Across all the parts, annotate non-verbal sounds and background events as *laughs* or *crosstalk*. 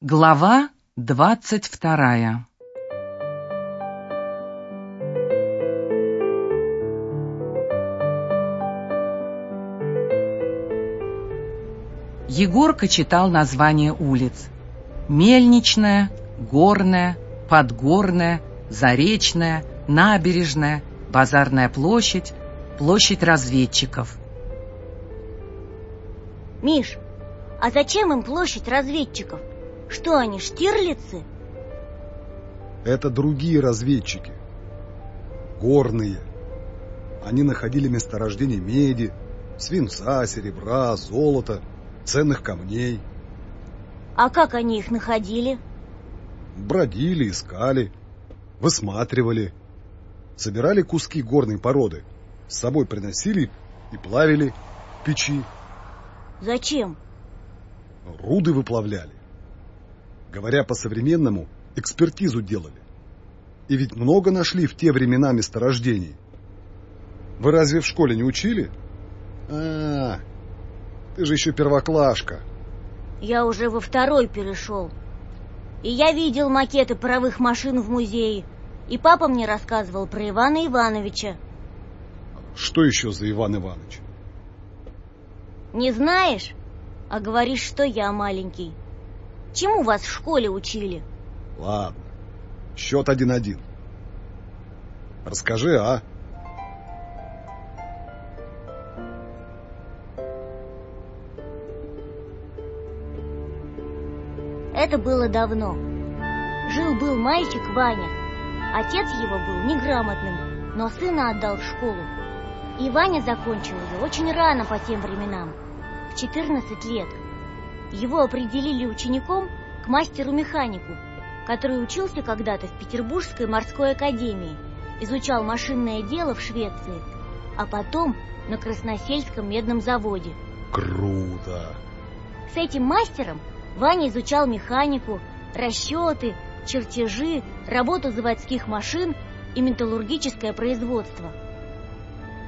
Глава двадцать вторая Егорка читал названия улиц. Мельничная, Горная, Подгорная, Заречная, Набережная, Базарная площадь, Площадь разведчиков. Миш, а зачем им площадь разведчиков? Что они, штирлицы? Это другие разведчики. Горные. Они находили месторождение меди, свинца, серебра, золота, ценных камней. А как они их находили? Бродили, искали, высматривали. Собирали куски горной породы, с собой приносили и плавили в печи. Зачем? Руды выплавляли. Говоря по-современному, экспертизу делали. И ведь много нашли в те времена месторождений. Вы разве в школе не учили? А, -а, -а ты же еще первоклашка. Я уже во второй перешел. И я видел макеты паровых машин в музее. И папа мне рассказывал про Ивана Ивановича. Что еще за Иван Иванович? Не знаешь? А говоришь, что я маленький. Чему вас в школе учили? Ладно, счет один-один. Расскажи, а? Это было давно. Жил-был мальчик Ваня. Отец его был неграмотным, но сына отдал в школу. И Ваня закончил ее очень рано по тем временам, в 14 лет. Его определили учеником к мастеру-механику, который учился когда-то в Петербургской морской академии, изучал машинное дело в Швеции, а потом на Красносельском медном заводе. Круто! С этим мастером Ваня изучал механику, расчеты, чертежи, работу заводских машин и металлургическое производство.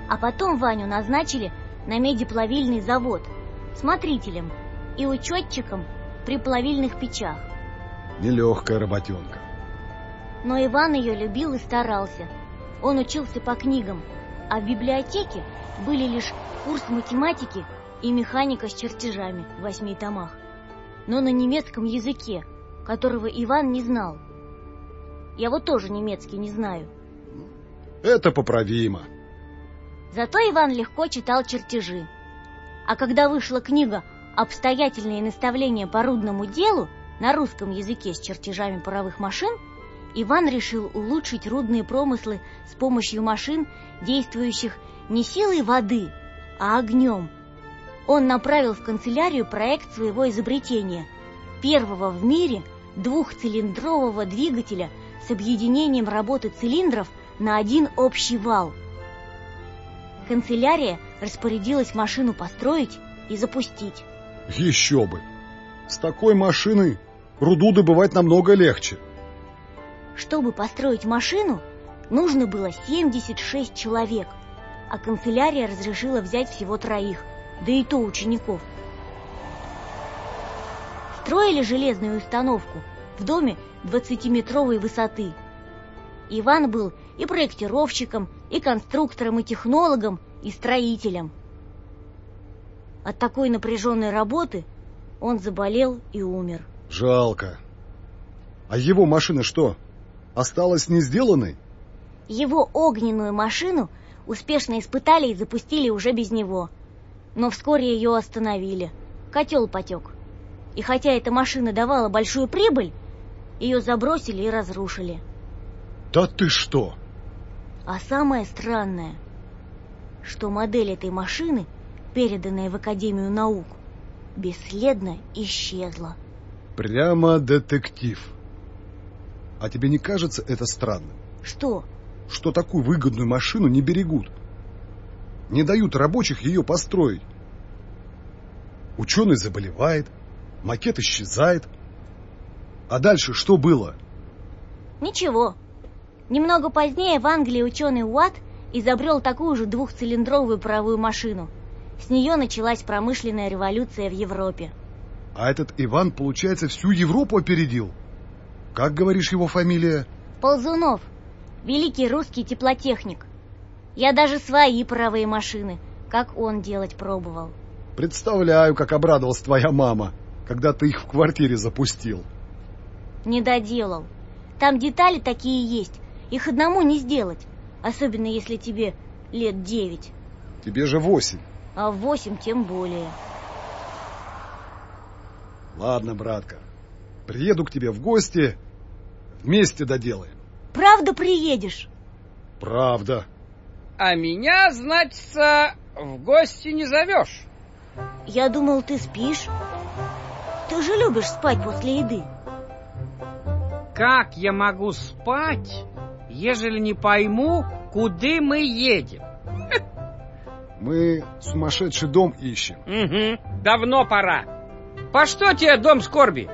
А потом Ваню назначили на медиплавильный завод смотрителем и учетчиком при плавильных печах. Нелегкая работенка. Но Иван ее любил и старался. Он учился по книгам, а в библиотеке были лишь курс математики и механика с чертежами в восьми томах. Но на немецком языке, которого Иван не знал. Я вот тоже немецкий не знаю. Это поправимо. Зато Иван легко читал чертежи. А когда вышла книга обстоятельные наставления по рудному делу на русском языке с чертежами паровых машин, Иван решил улучшить рудные промыслы с помощью машин, действующих не силой воды, а огнем. Он направил в канцелярию проект своего изобретения – первого в мире двухцилиндрового двигателя с объединением работы цилиндров на один общий вал. Канцелярия распорядилась машину построить и запустить. Еще бы! С такой машиной руду добывать намного легче. Чтобы построить машину, нужно было 76 человек, а канцелярия разрешила взять всего троих, да и то учеников. Строили железную установку в доме 20-метровой высоты. Иван был и проектировщиком, и конструктором, и технологом, и строителем – от такой напряженной работы он заболел и умер. Жалко. А его машина что, осталась не сделанной? Его огненную машину успешно испытали и запустили уже без него. Но вскоре ее остановили. Котел потек. И хотя эта машина давала большую прибыль, ее забросили и разрушили. Да ты что? А самое странное, что модель этой машины – переданная в Академию наук, бесследно исчезла. Прямо детектив. А тебе не кажется это странным? Что? Что такую выгодную машину не берегут. Не дают рабочих ее построить. Ученый заболевает, макет исчезает. А дальше что было? Ничего. Немного позднее в Англии ученый Уатт изобрел такую же двухцилиндровую паровую машину – с нее началась промышленная революция в Европе. А этот Иван, получается, всю Европу опередил. Как, говоришь, его фамилия? Ползунов. Великий русский теплотехник. Я даже свои паровые машины, как он делать пробовал. Представляю, как обрадовалась твоя мама, когда ты их в квартире запустил. Не доделал. Там детали такие есть, их одному не сделать. Особенно если тебе лет девять. Тебе же восемь. А в восемь тем более. Ладно, братка, приеду к тебе в гости, вместе доделаем. Правда приедешь? Правда. А меня, значится, в гости не зовешь. Я думал, ты спишь. Ты же любишь спать после еды. Как я могу спать, ежели не пойму, куда мы едем? Мы сумасшедший дом ищем. Угу, давно пора. По что тебе дом скорби?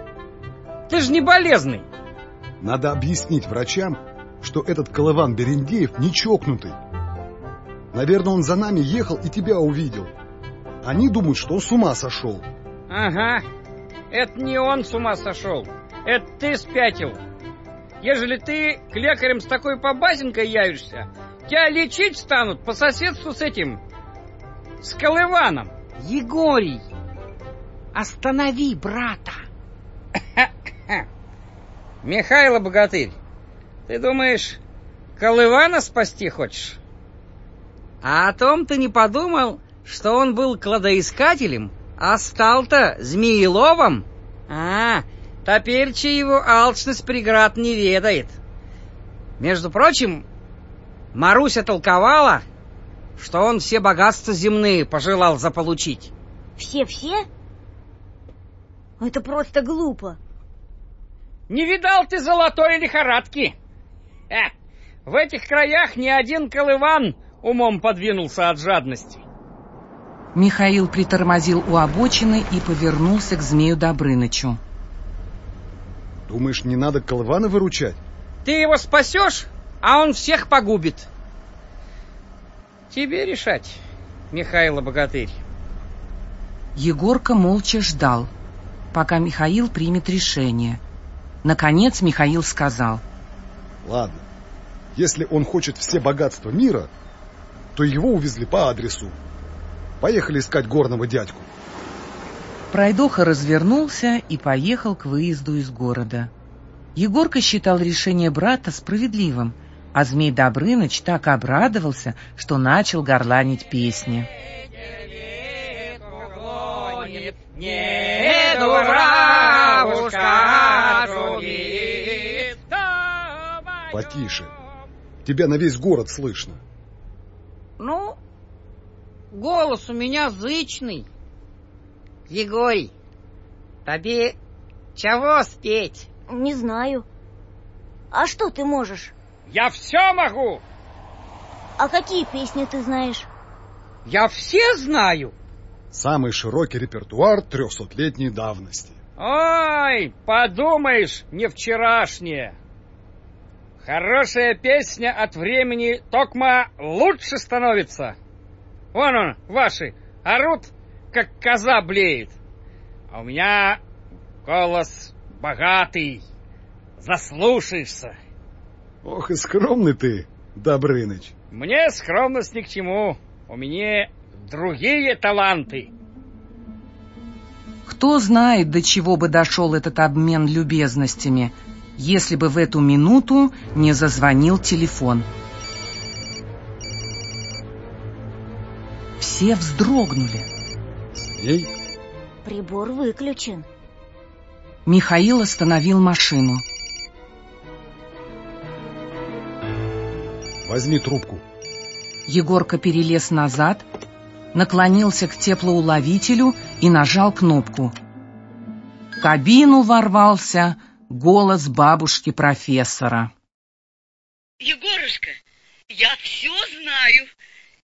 Ты же не болезный. Надо объяснить врачам, что этот Колыван Берендеев не чокнутый. Наверное, он за нами ехал и тебя увидел. Они думают, что он с ума сошел. Ага, это не он с ума сошел. Это ты спятил. Ежели ты к лекарям с такой побазинкой явишься, тебя лечить станут по соседству с этим, с Колываном. Егорий, останови брата. *laughs* Михайло Богатырь, ты думаешь, Колывана спасти хочешь? А о том ты не подумал, что он был кладоискателем, а стал-то змееловом? А, теперь-че его алчность преград не ведает. Между прочим, Маруся толковала, что он все богатства земные пожелал заполучить. Все-все? Это просто глупо. Не видал ты золотой лихорадки? Э, в этих краях ни один колыван умом подвинулся от жадности. Михаил притормозил у обочины и повернулся к змею Добрынычу. Думаешь, не надо Колывана выручать? Ты его спасешь, а он всех погубит. Тебе решать, Михаил Богатырь. Егорка молча ждал, пока Михаил примет решение. Наконец Михаил сказал. Ладно, если он хочет все богатства мира, то его увезли по адресу. Поехали искать горного дядьку. Пройдоха развернулся и поехал к выезду из города. Егорка считал решение брата справедливым, а Змей Добрыныч так обрадовался, что начал горланить песни. Не Потише. Тебя на весь город слышно. Ну, голос у меня зычный. Егорий, тебе чего спеть? Не знаю. А что ты можешь? Я все могу. А какие песни ты знаешь? Я все знаю. Самый широкий репертуар трехсотлетней давности. Ой, подумаешь, не вчерашнее. Хорошая песня от времени токма лучше становится. Вон он, ваши, орут, как коза блеет. А у меня голос богатый, заслушаешься. Ох и скромный ты, Добрыныч. Мне скромность ни к чему. У меня другие таланты. Кто знает, до чего бы дошел этот обмен любезностями, если бы в эту минуту не зазвонил телефон. Все вздрогнули. Ей Прибор выключен. Михаил остановил машину. Возьми трубку. Егорка перелез назад, наклонился к теплоуловителю и нажал кнопку. В кабину ворвался голос бабушки профессора. Егорушка, я все знаю.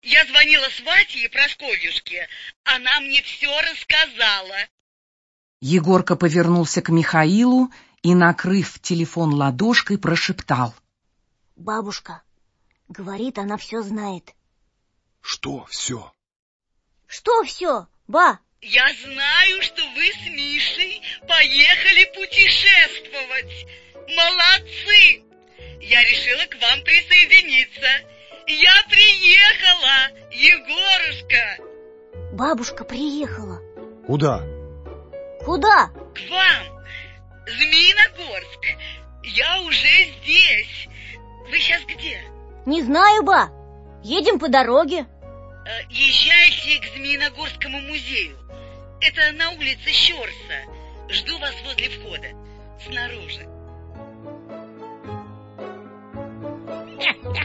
Я звонила Свате и Просковьюшке. Она мне все рассказала. Егорка повернулся к Михаилу и, накрыв телефон ладошкой, прошептал. Бабушка, говорит, она все знает. Что все? Что все, ба? Я знаю, что вы с Мишей поехали путешествовать. Молодцы! Я решила к вам присоединиться. Я приехала, Егорушка! Бабушка приехала. Куда? Куда? К вам, Змеиногорск. Я уже здесь. Вы сейчас где? Не знаю, ба. Едем по дороге. Э, Езжайте к Змеиногорскому музею. Это на улице Щорса. Жду вас возле входа. Снаружи.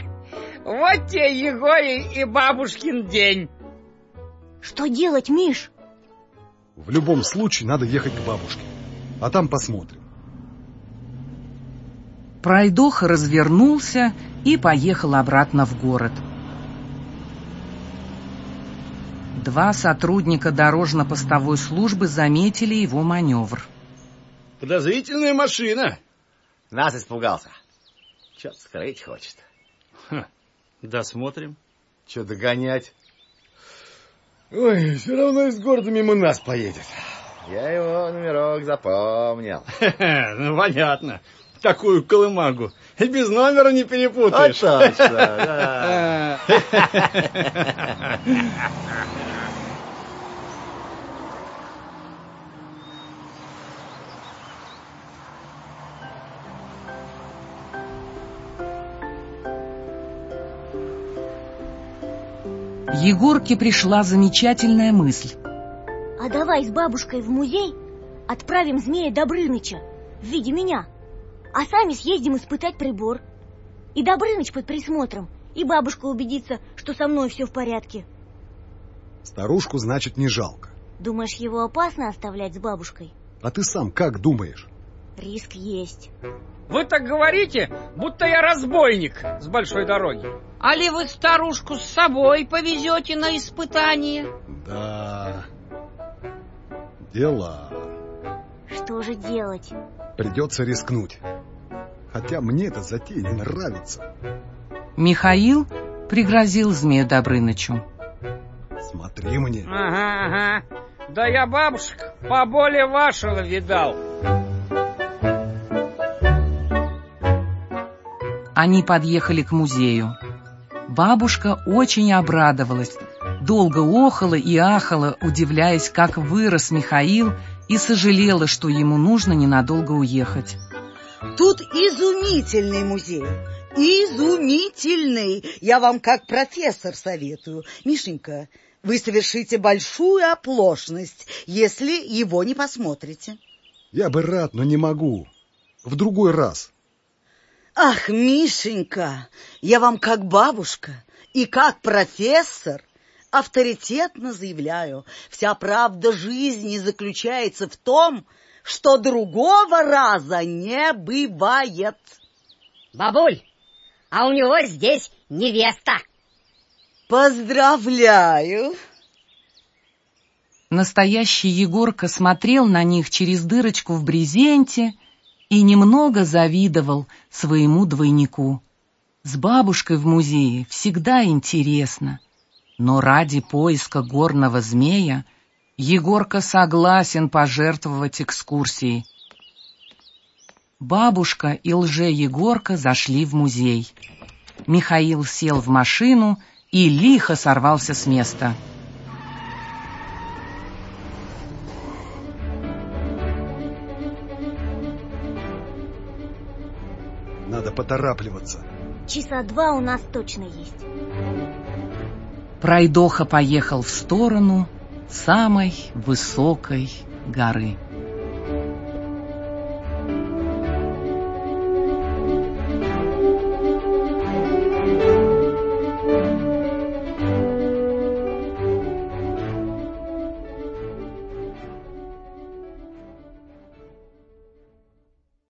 *laughs* Вот тебе Егорий и бабушкин день. Что делать, Миш? В любом случае надо ехать к бабушке. А там посмотрим. Пройдоха развернулся и поехал обратно в город. Два сотрудника дорожно-постовой службы заметили его маневр. Подозрительная машина. Нас испугался. Что-то скрыть хочет. Досмотрим. Что догонять? Ой, все равно из города мимо нас поедет. Я его номерок запомнил. Ну, понятно. Такую колымагу. И без номера не А перепутаешь. точно, да. Егорке пришла замечательная мысль. А давай с бабушкой в музей отправим змея Добрыныча в виде меня, а сами съездим испытать прибор. И Добрыныч под присмотром, и бабушка убедится, что со мной все в порядке. Старушку, значит, не жалко. Думаешь, его опасно оставлять с бабушкой? А ты сам как думаешь? Риск есть. Вы так говорите, будто я разбойник с большой дороги. Али вы старушку с собой повезете на испытание? Да. Дела. Что же делать? Придется рискнуть. Хотя мне эта затея не нравится. Михаил пригрозил змею Добрынычу. Смотри мне. Ага, ага. Да я бабушек поболее вашего видал. Они подъехали к музею. Бабушка очень обрадовалась, долго охала и ахала, удивляясь, как вырос Михаил, и сожалела, что ему нужно ненадолго уехать. Тут изумительный музей. Изумительный. Я вам как профессор советую. Мишенька, вы совершите большую оплошность, если его не посмотрите. Я бы рад, но не могу. В другой раз. Ах, Мишенька, я вам как бабушка и как профессор авторитетно заявляю, вся правда жизни заключается в том, что другого раза не бывает. Бабуль, а у него здесь невеста. Поздравляю. Настоящий Егорка смотрел на них через дырочку в брезенте и немного завидовал своему двойнику. С бабушкой в музее всегда интересно, но ради поиска горного змея Егорка согласен пожертвовать экскурсией. Бабушка и лже-Егорка зашли в музей. Михаил сел в машину и лихо сорвался с места. Надо поторапливаться. Часа два у нас точно есть. Пройдоха поехал в сторону самой высокой горы.